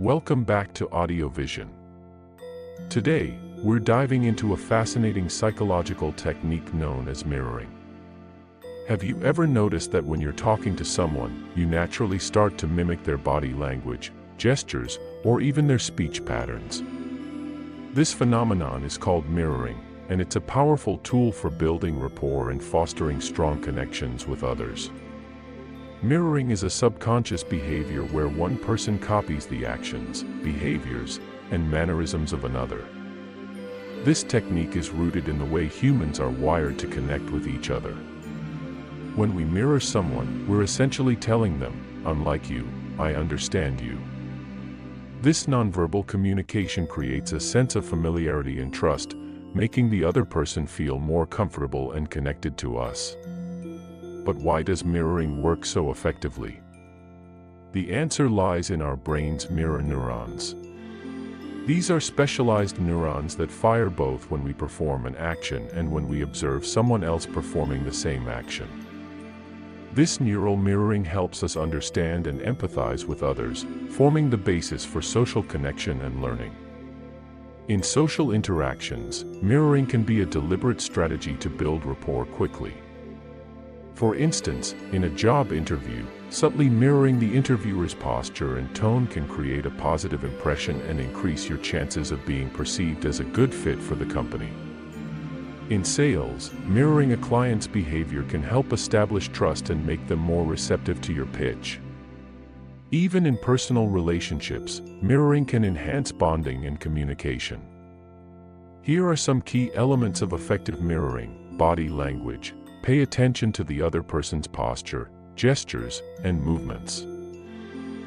Welcome back to Audio Vision. Today, we're diving into a fascinating psychological technique known as mirroring. Have you ever noticed that when you're talking to someone, you naturally start to mimic their body language, gestures, or even their speech patterns? This phenomenon is called mirroring, and it's a powerful tool for building rapport and fostering strong connections with others. Mirroring is a subconscious behavior where one person copies the actions, behaviors, and mannerisms of another. This technique is rooted in the way humans are wired to connect with each other. When we mirror someone, we're essentially telling them, unlike you, I understand you. This nonverbal communication creates a sense of familiarity and trust, making the other person feel more comfortable and connected to us. But why does mirroring work so effectively? The answer lies in our brain's mirror neurons. These are specialized neurons that fire both when we perform an action and when we observe someone else performing the same action. This neural mirroring helps us understand and empathize with others, forming the basis for social connection and learning. In social interactions, mirroring can be a deliberate strategy to build rapport quickly. For instance, in a job interview, subtly mirroring the interviewer's posture and tone can create a positive impression and increase your chances of being perceived as a good fit for the company. In sales, mirroring a client's behavior can help establish trust and make them more receptive to your pitch. Even in personal relationships, mirroring can enhance bonding and communication. Here are some key elements of effective mirroring, body language, Pay attention to the other person's posture, gestures, and movements.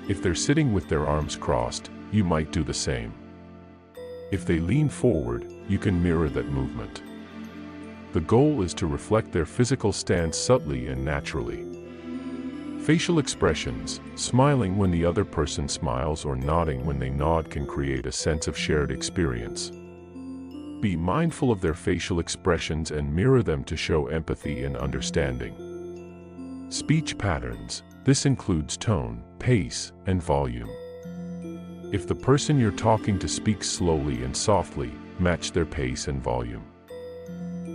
If they're sitting with their arms crossed, you might do the same. If they lean forward, you can mirror that movement. The goal is to reflect their physical stance subtly and naturally. Facial expressions, smiling when the other person smiles or nodding when they nod can create a sense of shared experience. Be mindful of their facial expressions and mirror them to show empathy and understanding. Speech patterns. This includes tone, pace, and volume. If the person you're talking to speaks slowly and softly, match their pace and volume.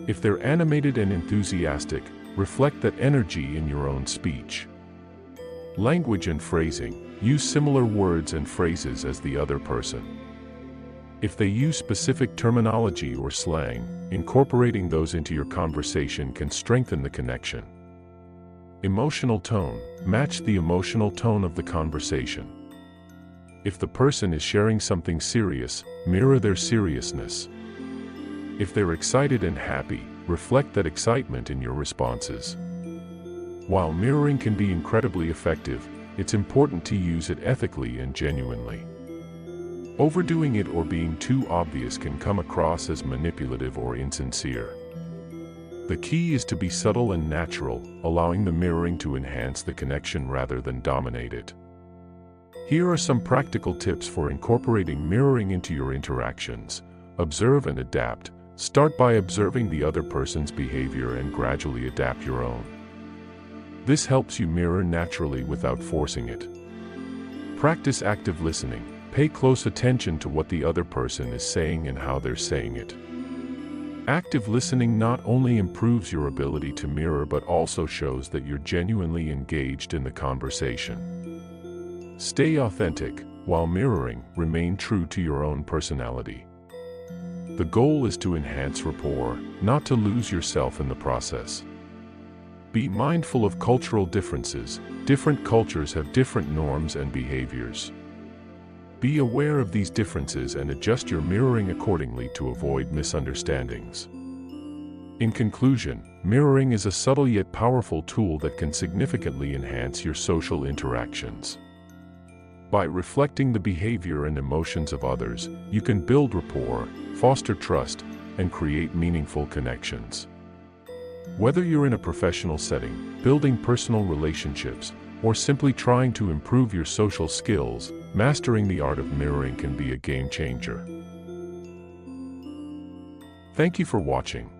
If they're animated and enthusiastic, reflect that energy in your own speech. Language and phrasing. Use similar words and phrases as the other person. If they use specific terminology or slang, incorporating those into your conversation can strengthen the connection. Emotional tone. Match the emotional tone of the conversation. If the person is sharing something serious, mirror their seriousness. If they're excited and happy, reflect that excitement in your responses. While mirroring can be incredibly effective, it's important to use it ethically and genuinely. Overdoing it or being too obvious can come across as manipulative or insincere. The key is to be subtle and natural, allowing the mirroring to enhance the connection rather than dominate it. Here are some practical tips for incorporating mirroring into your interactions. Observe and adapt. Start by observing the other person's behavior and gradually adapt your own. This helps you mirror naturally without forcing it. Practice active listening. Pay close attention to what the other person is saying and how they're saying it. Active listening not only improves your ability to mirror but also shows that you're genuinely engaged in the conversation. Stay authentic, while mirroring, remain true to your own personality. The goal is to enhance rapport, not to lose yourself in the process. Be mindful of cultural differences, different cultures have different norms and behaviors. Be aware of these differences and adjust your mirroring accordingly to avoid misunderstandings. In conclusion, mirroring is a subtle yet powerful tool that can significantly enhance your social interactions. By reflecting the behavior and emotions of others, you can build rapport, foster trust, and create meaningful connections. Whether you're in a professional setting, building personal relationships, or simply trying to improve your social skills, mastering the art of mirroring can be a game changer. Thank you for watching.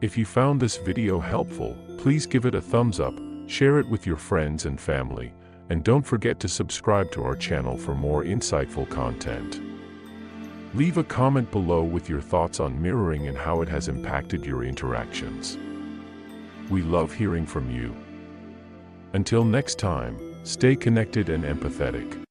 If you found this video helpful, please give it a thumbs up, share it with your friends and family, And don't forget to subscribe to our channel for more insightful content. Leave a comment below with your thoughts on mirroring and how it has impacted your interactions. We love hearing from you. Until next time, stay connected and empathetic.